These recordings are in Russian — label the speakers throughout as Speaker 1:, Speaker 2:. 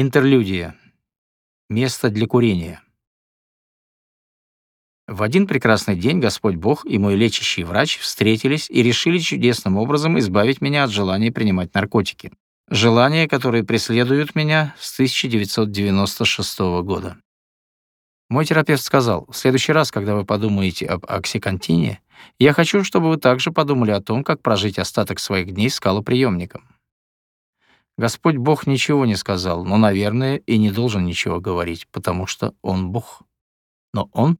Speaker 1: Интерлюдия. Место для курения. В один прекрасный день Господь Бог и мой лечащий врач встретились и решили чудесным образом избавить меня от желания принимать наркотики. Желания, которые преследуют меня с 1996 года. Мой терапевт сказал, в следующий раз, когда вы подумаете об оксикантине, я хочу, чтобы вы также подумали о том, как прожить остаток своих дней скалоприемником. Господь Бог ничего не сказал, но, наверное, и не должен ничего говорить, потому что Он Бог. Но Он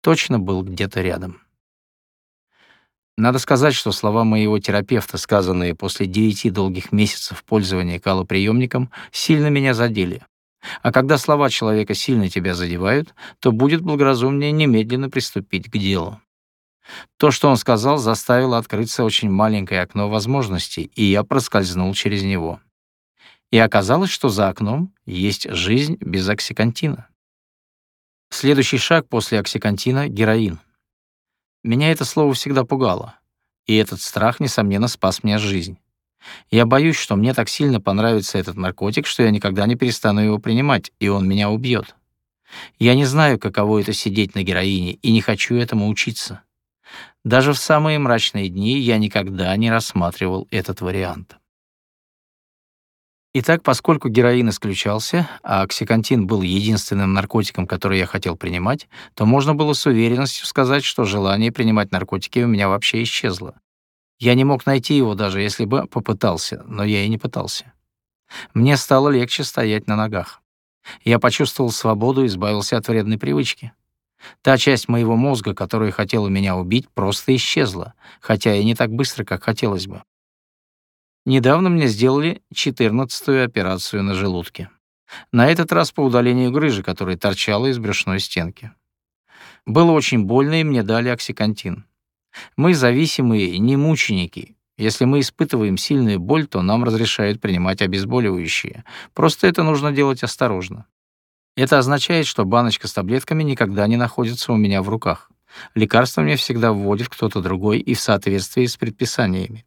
Speaker 1: точно был где-то рядом. Надо сказать, что слова моего терапевта, сказанные после девяти долгих месяцев пользования калоприемником, сильно меня задели. А когда слова человека сильно тебя задевают, то будет благоразумнее немедленно приступить к делу. То, что он сказал, заставило открыться очень маленькое окно возможностей, и я проскользнул через него и оказалось, что за окном есть жизнь без оксикантина. Следующий шаг после оксикантина — героин. Меня это слово всегда пугало, и этот страх, несомненно, спас мне жизнь. Я боюсь, что мне так сильно понравится этот наркотик, что я никогда не перестану его принимать, и он меня убьет. Я не знаю, каково это сидеть на героине, и не хочу этому учиться. Даже в самые мрачные дни я никогда не рассматривал этот вариант. Итак, поскольку героин исключался, а оксикантин был единственным наркотиком, который я хотел принимать, то можно было с уверенностью сказать, что желание принимать наркотики у меня вообще исчезло. Я не мог найти его даже если бы попытался, но я и не пытался. Мне стало легче стоять на ногах. Я почувствовал свободу и избавился от вредной привычки. Та часть моего мозга, которая хотела меня убить, просто исчезла, хотя и не так быстро, как хотелось бы. Недавно мне сделали 14-ю операцию на желудке. На этот раз по удалению грыжи, которая торчала из брюшной стенки. Было очень больно, и мне дали оксикантин. Мы зависимые, не мученики. Если мы испытываем сильную боль, то нам разрешают принимать обезболивающие. Просто это нужно делать осторожно. Это означает, что баночка с таблетками никогда не находится у меня в руках. Лекарство мне всегда вводит кто-то другой и в соответствии с предписаниями.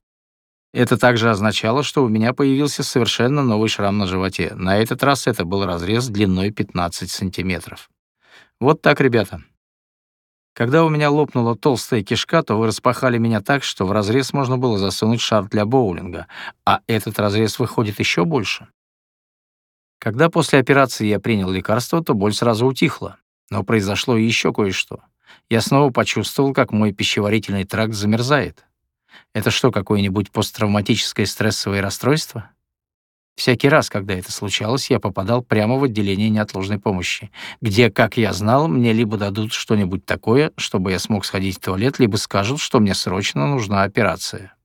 Speaker 1: Это также означало, что у меня появился совершенно новый шрам на животе. На этот раз это был разрез длиной 15 сантиметров. Вот так, ребята. Когда у меня лопнула толстая кишка, то вы распахали меня так, что в разрез можно было засунуть шар для боулинга, а этот разрез выходит еще больше. Когда после операции я принял лекарство, то боль сразу утихла. Но произошло еще кое-что. Я снова почувствовал, как мой пищеварительный тракт замерзает. Это что, какое-нибудь посттравматическое стрессовое расстройство? Всякий раз, когда это случалось, я попадал прямо в отделение неотложной помощи, где, как я знал, мне либо дадут что-нибудь такое, чтобы я смог сходить в туалет, либо скажут, что мне срочно нужна операция.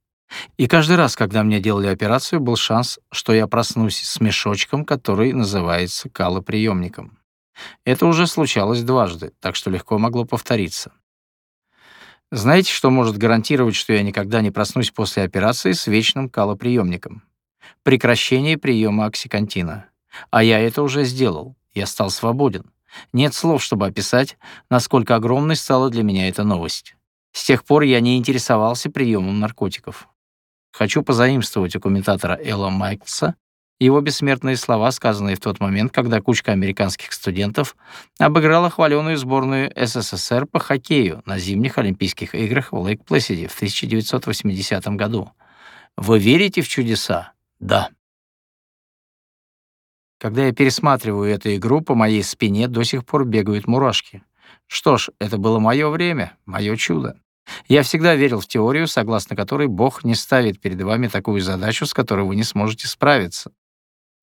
Speaker 1: И каждый раз, когда мне делали операцию, был шанс, что я проснусь с мешочком, который называется калоприемником. Это уже случалось дважды, так что легко могло повториться. Знаете, что может гарантировать, что я никогда не проснусь после операции с вечным калоприемником? Прекращение приема оксикантина. А я это уже сделал. Я стал свободен. Нет слов, чтобы описать, насколько огромной стала для меня эта новость. С тех пор я не интересовался приемом наркотиков. Хочу позаимствовать у комментатора Элла Майклса его бессмертные слова, сказанные в тот момент, когда кучка американских студентов обыграла хваленую сборную СССР по хоккею на зимних Олимпийских играх в Лейк-Плэсиде в 1980 году. Вы верите в чудеса? Да. Когда я пересматриваю эту игру, по моей спине до сих пор бегают мурашки. Что ж, это было мое время, мое чудо. Я всегда верил в теорию, согласно которой Бог не ставит перед вами такую задачу, с которой вы не сможете справиться.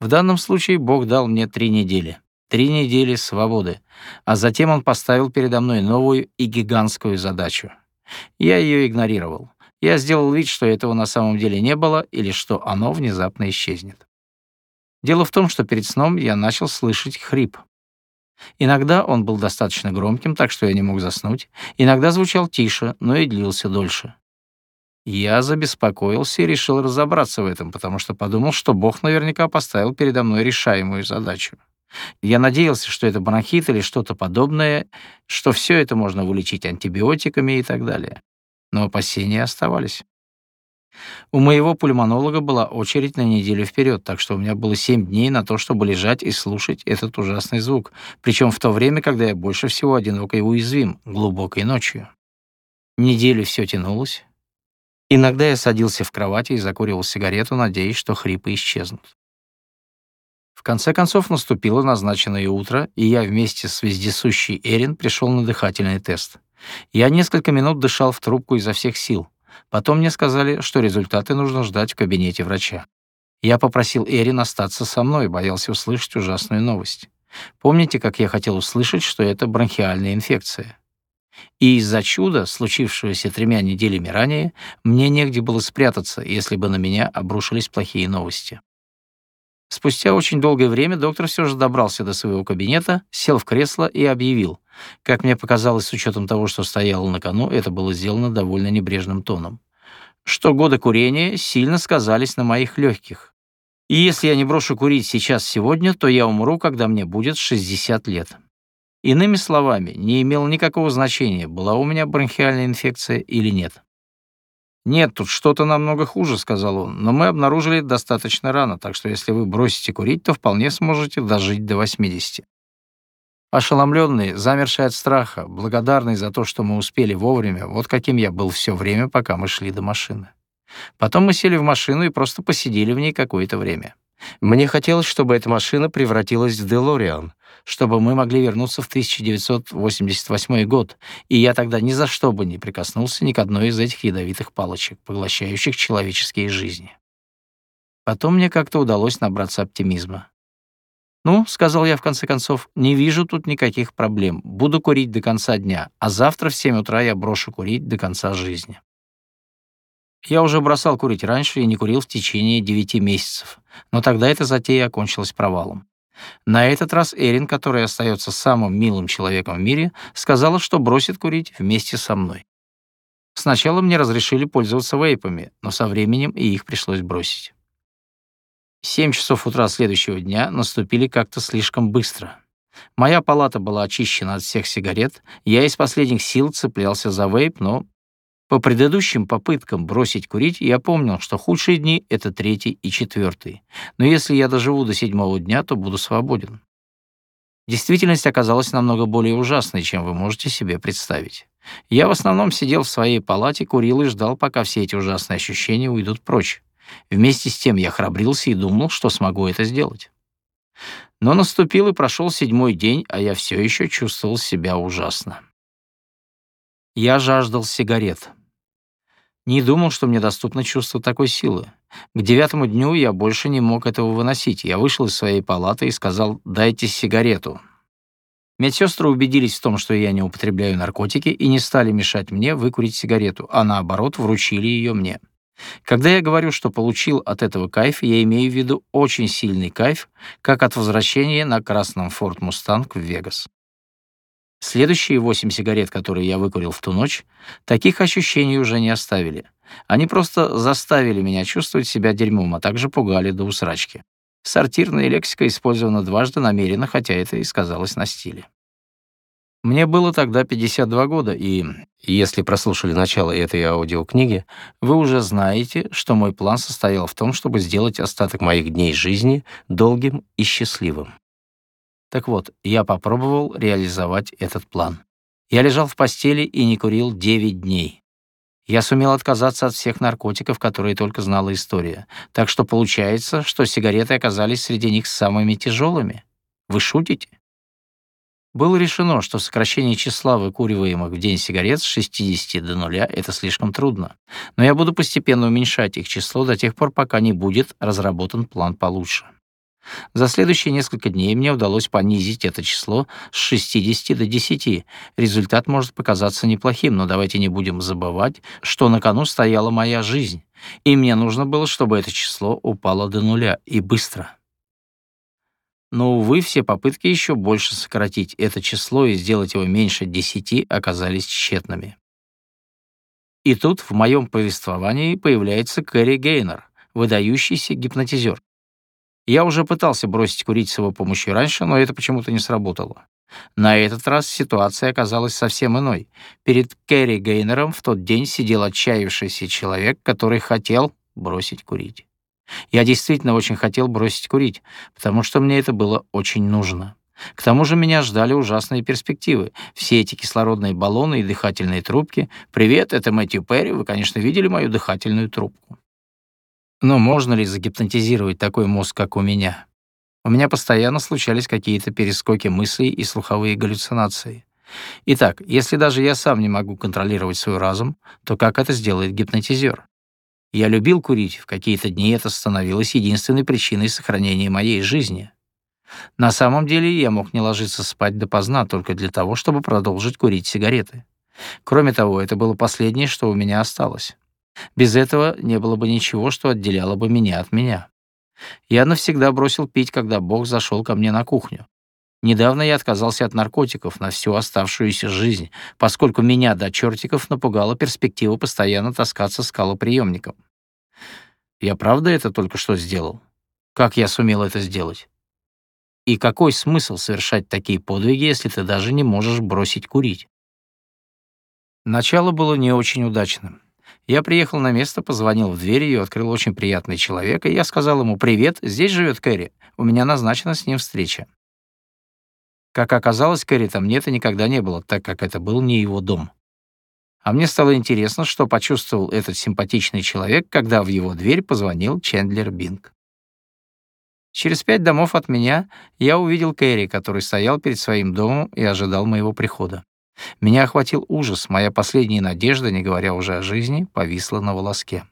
Speaker 1: В данном случае Бог дал мне три недели. Три недели свободы. А затем Он поставил передо мной новую и гигантскую задачу. Я ее игнорировал. Я сделал вид, что этого на самом деле не было или что оно внезапно исчезнет. Дело в том, что перед сном я начал слышать хрип. Иногда он был достаточно громким, так что я не мог заснуть. Иногда звучал тише, но и длился дольше. Я забеспокоился и решил разобраться в этом, потому что подумал, что Бог наверняка поставил передо мной решаемую задачу. Я надеялся, что это бронхит или что-то подобное, что все это можно вылечить антибиотиками и так далее. Но опасения оставались. У моего пульмонолога была очередь на неделю вперед, так что у меня было 7 дней на то, чтобы лежать и слушать этот ужасный звук, причем в то время, когда я больше всего одинок и уязвим, глубокой ночью. Неделю все тянулось. Иногда я садился в кровати и закуривал сигарету, надеясь, что хрипы исчезнут. В конце концов наступило назначенное утро, и я вместе с вездесущей Эрин пришел на дыхательный тест. Я несколько минут дышал в трубку изо всех сил. Потом мне сказали, что результаты нужно ждать в кабинете врача. Я попросил Эрин остаться со мной, боялся услышать ужасную новость. Помните, как я хотел услышать, что это бронхиальная инфекция? И из-за чуда, случившегося тремя неделями ранее, мне негде было спрятаться, если бы на меня обрушились плохие новости. Спустя очень долгое время доктор все же добрался до своего кабинета, сел в кресло и объявил. Как мне показалось, с учетом того, что стояло на кону, это было сделано довольно небрежным тоном. Что годы курения сильно сказались на моих легких. И если я не брошу курить сейчас сегодня, то я умру, когда мне будет 60 лет. Иными словами, не имело никакого значения, была у меня бронхиальная инфекция или нет. «Нет, тут что-то намного хуже», — сказал он, «но мы обнаружили достаточно рано, так что если вы бросите курить, то вполне сможете дожить до 80». Ошеломленный, замерший от страха, благодарный за то, что мы успели вовремя, вот каким я был все время, пока мы шли до машины. Потом мы сели в машину и просто посидели в ней какое-то время. Мне хотелось, чтобы эта машина превратилась в Делориан, чтобы мы могли вернуться в 1988 год, и я тогда ни за что бы не прикоснулся ни к одной из этих ядовитых палочек, поглощающих человеческие жизни. Потом мне как-то удалось набраться оптимизма. «Ну, — сказал я в конце концов, — не вижу тут никаких проблем. Буду курить до конца дня, а завтра в 7 утра я брошу курить до конца жизни». Я уже бросал курить раньше и не курил в течение 9 месяцев, но тогда эта затея окончилась провалом. На этот раз Эрин, которая остается самым милым человеком в мире, сказала, что бросит курить вместе со мной. Сначала мне разрешили пользоваться вейпами, но со временем и их пришлось бросить. Семь часов утра следующего дня наступили как-то слишком быстро. Моя палата была очищена от всех сигарет, я из последних сил цеплялся за вейп, но по предыдущим попыткам бросить курить я помнил, что худшие дни — это третий и четвертый. Но если я доживу до седьмого дня, то буду свободен. Действительность оказалась намного более ужасной, чем вы можете себе представить. Я в основном сидел в своей палате, курил и ждал, пока все эти ужасные ощущения уйдут прочь. Вместе с тем я храбрился и думал, что смогу это сделать. Но наступил и прошел седьмой день, а я все еще чувствовал себя ужасно. Я жаждал сигарет. Не думал, что мне доступно чувство такой силы. К девятому дню я больше не мог этого выносить. Я вышел из своей палаты и сказал «дайте сигарету». Медсестры убедились в том, что я не употребляю наркотики, и не стали мешать мне выкурить сигарету, а наоборот вручили ее мне. Когда я говорю, что получил от этого кайф, я имею в виду очень сильный кайф, как от возвращения на красном Ford Mustang в Вегас. Следующие восемь сигарет, которые я выкурил в ту ночь, таких ощущений уже не оставили. Они просто заставили меня чувствовать себя дерьмом, а также пугали до усрачки. Сортирная лексика использована дважды намеренно, хотя это и сказалось на стиле. Мне было тогда 52 года, и если прослушали начало этой аудиокниги, вы уже знаете, что мой план состоял в том, чтобы сделать остаток моих дней жизни долгим и счастливым. Так вот, я попробовал реализовать этот план. Я лежал в постели и не курил 9 дней. Я сумел отказаться от всех наркотиков, которые только знала история. Так что получается, что сигареты оказались среди них самыми тяжелыми. Вы шутите? Было решено, что сокращение числа выкуриваемых в день сигарет с 60 до нуля — это слишком трудно. Но я буду постепенно уменьшать их число до тех пор, пока не будет разработан план получше. За следующие несколько дней мне удалось понизить это число с 60 до 10. Результат может показаться неплохим, но давайте не будем забывать, что на кону стояла моя жизнь, и мне нужно было, чтобы это число упало до нуля, и быстро. Но, увы, все попытки еще больше сократить это число и сделать его меньше 10 оказались тщетными. И тут в моем повествовании появляется Кэрри Гейнер, выдающийся гипнотизер. Я уже пытался бросить курить с его помощью раньше, но это почему-то не сработало. На этот раз ситуация оказалась совсем иной. Перед Кэрри Гейнером в тот день сидел отчаявшийся человек, который хотел бросить курить. Я действительно очень хотел бросить курить, потому что мне это было очень нужно. К тому же меня ждали ужасные перспективы. Все эти кислородные баллоны и дыхательные трубки. Привет, это Мэтью Перри, вы, конечно, видели мою дыхательную трубку. Но можно ли загипнотизировать такой мозг, как у меня? У меня постоянно случались какие-то перескоки мыслей и слуховые галлюцинации. Итак, если даже я сам не могу контролировать свой разум, то как это сделает гипнотизер? Я любил курить, в какие-то дни это становилось единственной причиной сохранения моей жизни. На самом деле я мог не ложиться спать допоздна только для того, чтобы продолжить курить сигареты. Кроме того, это было последнее, что у меня осталось. Без этого не было бы ничего, что отделяло бы меня от меня. Я навсегда бросил пить, когда Бог зашел ко мне на кухню. Недавно я отказался от наркотиков на всю оставшуюся жизнь, поскольку меня до чертиков напугала перспектива постоянно таскаться с калоприемником. Я правда это только что сделал? Как я сумел это сделать? И какой смысл совершать такие подвиги, если ты даже не можешь бросить курить? Начало было не очень удачным. Я приехал на место, позвонил в дверь, ее открыл очень приятный человек, и я сказал ему «Привет, здесь живет Кэрри, у меня назначена с ним встреча». Как оказалось, Кэрри там нет и никогда не было, так как это был не его дом. А мне стало интересно, что почувствовал этот симпатичный человек, когда в его дверь позвонил Чендлер Бинг. Через пять домов от меня я увидел Кэрри, который стоял перед своим домом и ожидал моего прихода. Меня охватил ужас, моя последняя надежда, не говоря уже о жизни, повисла на волоске.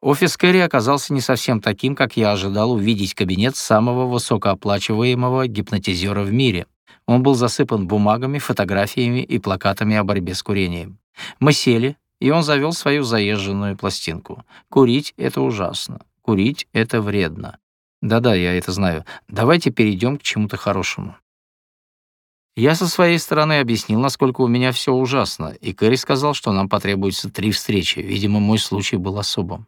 Speaker 1: Офис Кэрри оказался не совсем таким, как я ожидал увидеть кабинет самого высокооплачиваемого гипнотизера в мире. Он был засыпан бумагами, фотографиями и плакатами о борьбе с курением. Мы сели, и он завел свою заезженную пластинку. Курить — это ужасно. Курить — это вредно. Да-да, я это знаю. Давайте перейдем к чему-то хорошему. Я со своей стороны объяснил, насколько у меня все ужасно, и Кэрри сказал, что нам потребуется три встречи. Видимо, мой случай был особым.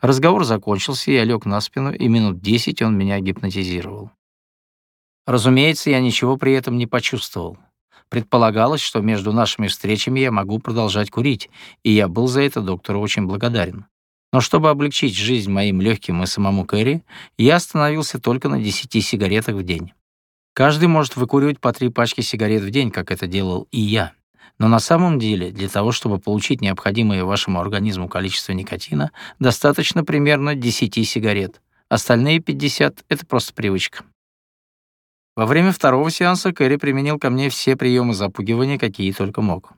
Speaker 1: Разговор закончился, я лег на спину, и минут десять он меня гипнотизировал. Разумеется, я ничего при этом не почувствовал. Предполагалось, что между нашими встречами я могу продолжать курить, и я был за это доктору очень благодарен. Но чтобы облегчить жизнь моим легким и самому Кэрри, я остановился только на 10 сигаретах в день. Каждый может выкуривать по три пачки сигарет в день, как это делал и я. Но на самом деле, для того, чтобы получить необходимое вашему организму количество никотина, достаточно примерно 10 сигарет. Остальные 50 — это просто привычка. Во время второго сеанса Кэрри применил ко мне все приемы запугивания, какие только мог.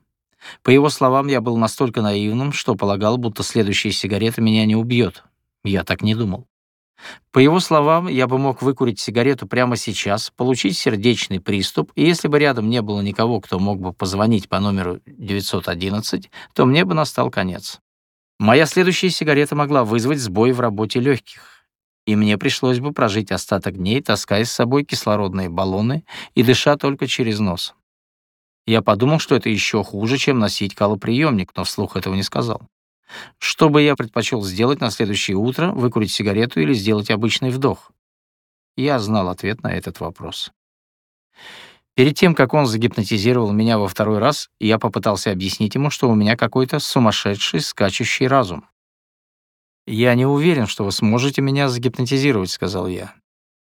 Speaker 1: По его словам, я был настолько наивным, что полагал, будто следующая сигарета меня не убьет. Я так не думал. По его словам, я бы мог выкурить сигарету прямо сейчас, получить сердечный приступ, и если бы рядом не было никого, кто мог бы позвонить по номеру 911, то мне бы настал конец. Моя следующая сигарета могла вызвать сбой в работе легких, и мне пришлось бы прожить остаток дней, таская с собой кислородные баллоны и дыша только через нос. Я подумал, что это еще хуже, чем носить калоприемник, но вслух этого не сказал. Что бы я предпочел сделать на следующее утро, выкурить сигарету или сделать обычный вдох? Я знал ответ на этот вопрос. Перед тем, как он загипнотизировал меня во второй раз, я попытался объяснить ему, что у меня какой-то сумасшедший скачущий разум. «Я не уверен, что вы сможете меня загипнотизировать», — сказал я.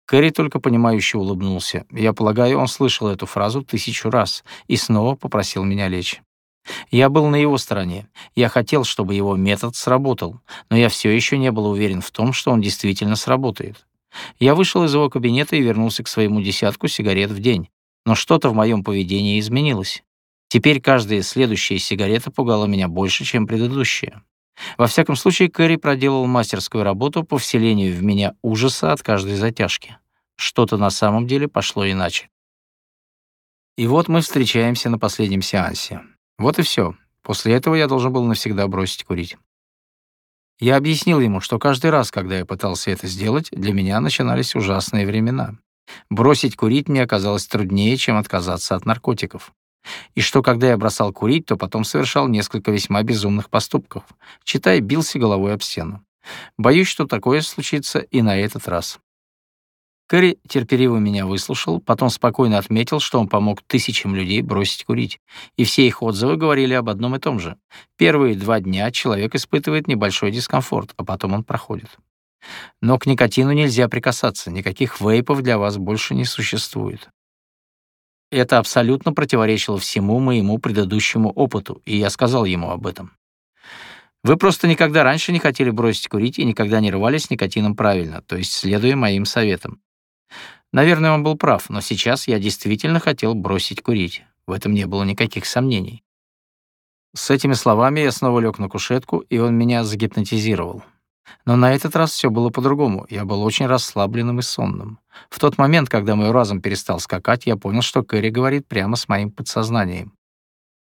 Speaker 1: Кэрри только понимающе улыбнулся. Я полагаю, он слышал эту фразу тысячу раз и снова попросил меня лечь. Я был на его стороне. Я хотел, чтобы его метод сработал, но я все еще не был уверен в том, что он действительно сработает. Я вышел из его кабинета и вернулся к своему десятку сигарет в день. Но что-то в моем поведении изменилось. Теперь каждая следующая сигарета пугала меня больше, чем предыдущая. Во всяком случае, Кэрри проделал мастерскую работу по вселению в меня ужаса от каждой затяжки. Что-то на самом деле пошло иначе. И вот мы встречаемся на последнем сеансе. Вот и все. После этого я должен был навсегда бросить курить. Я объяснил ему, что каждый раз, когда я пытался это сделать, для меня начинались ужасные времена. Бросить курить мне оказалось труднее, чем отказаться от наркотиков. И что, когда я бросал курить, то потом совершал несколько весьма безумных поступков, читай, бился головой об стену. Боюсь, что такое случится и на этот раз. Кэрри терпеливо меня выслушал, потом спокойно отметил, что он помог тысячам людей бросить курить. И все их отзывы говорили об одном и том же. Первые два дня человек испытывает небольшой дискомфорт, а потом он проходит. Но к никотину нельзя прикасаться, никаких вейпов для вас больше не существует. Это абсолютно противоречило всему моему предыдущему опыту, и я сказал ему об этом. Вы просто никогда раньше не хотели бросить курить и никогда не рвались никотином правильно, то есть следуя моим советам. Наверное, он был прав, но сейчас я действительно хотел бросить курить. В этом не было никаких сомнений. С этими словами я снова лег на кушетку, и он меня загипнотизировал. Но на этот раз все было по-другому. Я был очень расслабленным и сонным. В тот момент, когда мой разум перестал скакать, я понял, что Кэрри говорит прямо с моим подсознанием.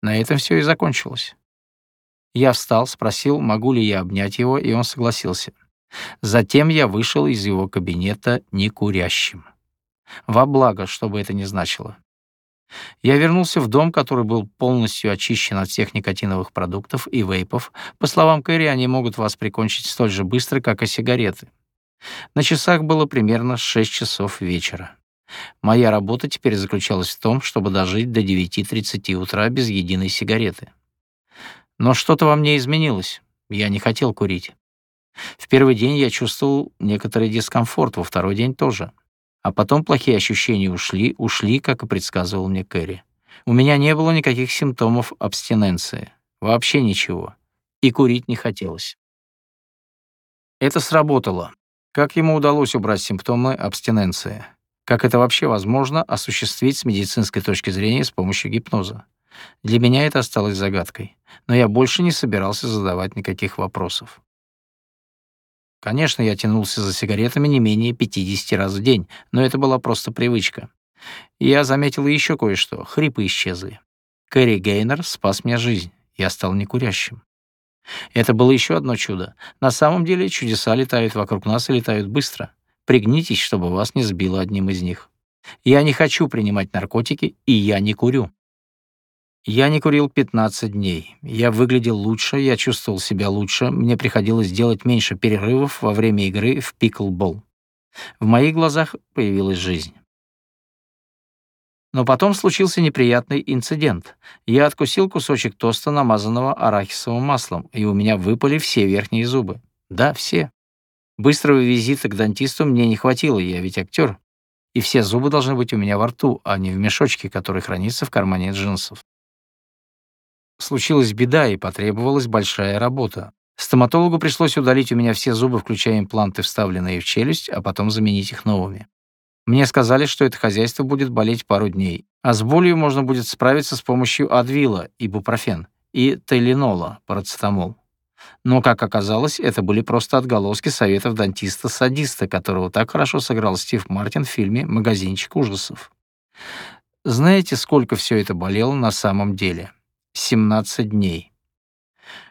Speaker 1: На этом все и закончилось. Я встал, спросил, могу ли я обнять его, и он согласился. Затем я вышел из его кабинета некурящим. Во благо, что бы это ни значило. Я вернулся в дом, который был полностью очищен от всех никотиновых продуктов и вейпов. По словам Кэрри, они могут вас прикончить столь же быстро, как и сигареты. На часах было примерно 6 часов вечера. Моя работа теперь заключалась в том, чтобы дожить до 9:30 утра без единой сигареты. Но что-то во мне изменилось. Я не хотел курить. В первый день я чувствовал некоторый дискомфорт, во второй день тоже. А потом плохие ощущения ушли, ушли, как и предсказывал мне Кэрри. У меня не было никаких симптомов абстиненции. Вообще ничего. И курить не хотелось. Это сработало. Как ему удалось убрать симптомы абстиненции? Как это вообще возможно осуществить с медицинской точки зрения с помощью гипноза? Для меня это осталось загадкой, но я больше не собирался задавать никаких вопросов. Конечно, я тянулся за сигаретами не менее 50 раз в день, но это была просто привычка. я заметил еще кое-что. Хрипы исчезли. Кэрри Гейнер спас мне жизнь. Я стал некурящим. Это было еще одно чудо. На самом деле чудеса летают вокруг нас и летают быстро. Пригнитесь, чтобы вас не сбило одним из них. Я не хочу принимать наркотики, и я не курю. Я не курил 15 дней. Я выглядел лучше, я чувствовал себя лучше, мне приходилось делать меньше перерывов во время игры в пиклбол. В моих глазах появилась жизнь. Но потом случился неприятный инцидент. Я откусил кусочек тоста, намазанного арахисовым маслом, и у меня выпали все верхние зубы. Да, все. Быстрого визита к дантисту мне не хватило, я ведь актер. И все зубы должны быть у меня во рту, а не в мешочке, который хранится в кармане джинсов. Случилась беда, и потребовалась большая работа. Стоматологу пришлось удалить у меня все зубы, включая импланты, вставленные в челюсть, а потом заменить их новыми. Мне сказали, что это хозяйство будет болеть пару дней, а с болью можно будет справиться с помощью адвила, ибупрофен, и тайленола, парацетамол. Но, как оказалось, это были просто отголоски советов дантиста-садиста, которого так хорошо сыграл Стив Мартин в фильме «Магазинчик ужасов». Знаете, сколько все это болело на самом деле? 17 дней.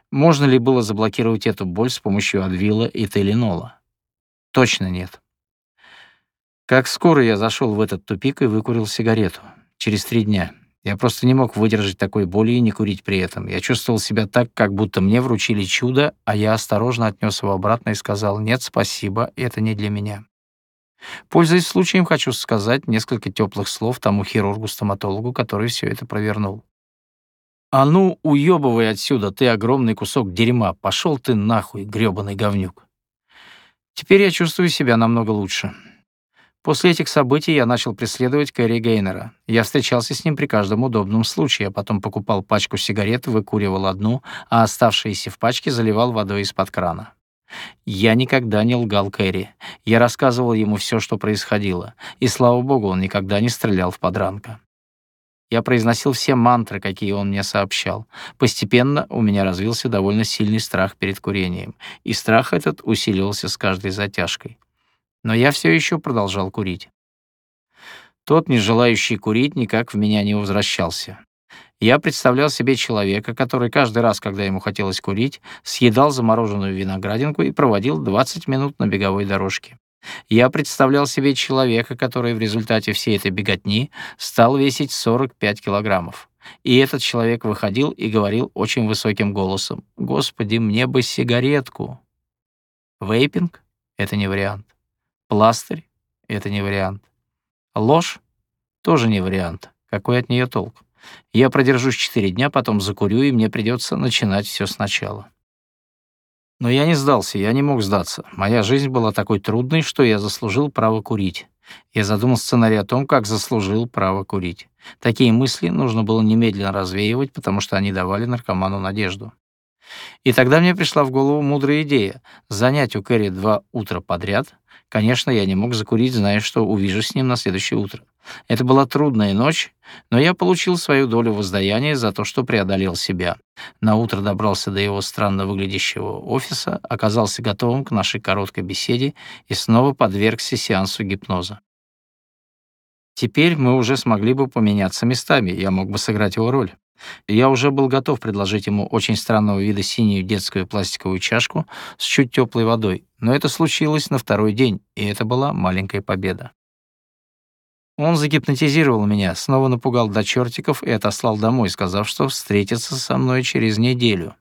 Speaker 1: Можно ли было заблокировать эту боль с помощью адвила и теленола? Точно нет. Как скоро я зашел в этот тупик и выкурил сигарету? Через три дня. Я просто не мог выдержать такой боли и не курить при этом. Я чувствовал себя так, как будто мне вручили чудо, а я осторожно отнес его обратно и сказал «Нет, спасибо, это не для меня». Пользуясь случаем, хочу сказать несколько теплых слов тому хирургу-стоматологу, который все это провернул. «А ну, уёбывай отсюда, ты огромный кусок дерьма! Пошел ты нахуй, грёбаный говнюк!» Теперь я чувствую себя намного лучше. После этих событий я начал преследовать Кэрри Гейнера. Я встречался с ним при каждом удобном случае, а потом покупал пачку сигарет, выкуривал одну, а оставшиеся в пачке заливал водой из-под крана. Я никогда не лгал Кэрри. Я рассказывал ему все, что происходило, и, слава богу, он никогда не стрелял в подранка. Я произносил все мантры, какие он мне сообщал. Постепенно у меня развился довольно сильный страх перед курением, и страх этот усиливался с каждой затяжкой. Но я все еще продолжал курить. Тот, не желающий курить, никак в меня не возвращался. Я представлял себе человека, который каждый раз, когда ему хотелось курить, съедал замороженную виноградинку и проводил 20 минут на беговой дорожке. Я представлял себе человека, который в результате всей этой беготни стал весить 45 килограммов. И этот человек выходил и говорил очень высоким голосом, «Господи, мне бы сигаретку». Вейпинг — это не вариант. Пластырь Это не вариант. Ложь? Тоже не вариант. Какой от нее толк? Я продержусь четыре дня, потом закурю, и мне придется начинать все сначала. Но я не сдался, я не мог сдаться. Моя жизнь была такой трудной, что я заслужил право курить. Я задумал сценарий о том, как заслужил право курить. Такие мысли нужно было немедленно развеивать, потому что они давали наркоману надежду. И тогда мне пришла в голову мудрая идея — занять у Кэрри два утра подряд. Конечно, я не мог закурить, зная, что увижу с ним на следующее утро. Это была трудная ночь, но я получил свою долю воздаяния за то, что преодолел себя. На утро добрался до его странно выглядящего офиса, оказался готовым к нашей короткой беседе и снова подвергся сеансу гипноза. Теперь мы уже смогли бы поменяться местами, я мог бы сыграть его роль. Я уже был готов предложить ему очень странного вида синюю детскую пластиковую чашку с чуть теплой водой, но это случилось на второй день, и это была маленькая победа. Он загипнотизировал меня, снова напугал до чертиков и отослал домой, сказав, что встретится со мной через неделю.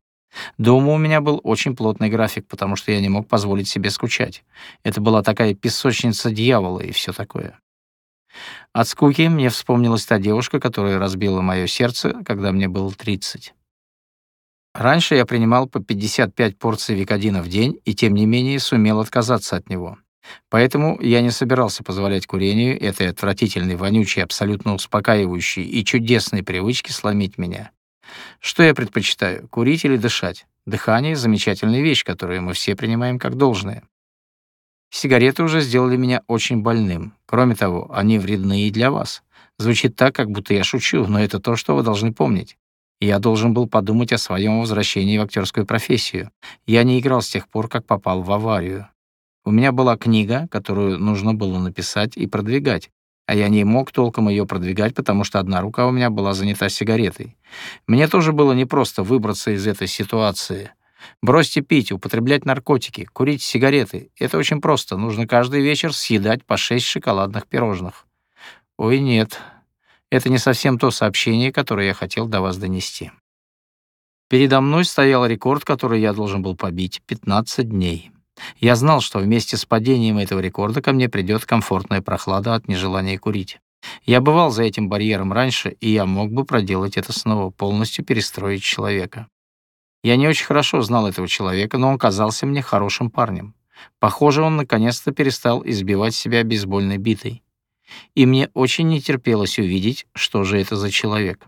Speaker 1: Дома у меня был очень плотный график, потому что я не мог позволить себе скучать. Это была такая песочница дьявола и все такое. От скуки мне вспомнилась та девушка, которая разбила мое сердце, когда мне было 30. Раньше я принимал по 55 порций викодина в день и, тем не менее, сумел отказаться от него. Поэтому я не собирался позволять курению, этой отвратительной, вонючей, абсолютно успокаивающей и чудесной привычке сломить меня. Что я предпочитаю, курить или дышать? Дыхание — замечательная вещь, которую мы все принимаем как должное. Сигареты уже сделали меня очень больным. Кроме того, они вредны и для вас. Звучит так, как будто я шучу, но это то, что вы должны помнить. Я должен был подумать о своем возвращении в актерскую профессию. Я не играл с тех пор, как попал в аварию. У меня была книга, которую нужно было написать и продвигать, а я не мог толком ее продвигать, потому что одна рука у меня была занята сигаретой. Мне тоже было непросто выбраться из этой ситуации. Бросьте пить, употреблять наркотики, курить сигареты. Это очень просто. Нужно каждый вечер съедать по шесть шоколадных пирожных. Ой, нет. Это не совсем то сообщение, которое я хотел до вас донести. Передо мной стоял рекорд, который я должен был побить — 15 дней. Я знал, что вместе с падением этого рекорда ко мне придет комфортная прохлада от нежелания курить. Я бывал за этим барьером раньше, и я мог бы проделать это снова, полностью перестроить человека. Я не очень хорошо знал этого человека, но он казался мне хорошим парнем. Похоже, он наконец-то перестал избивать себя бейсбольной битой. И мне очень не терпелось увидеть, что же это за человек.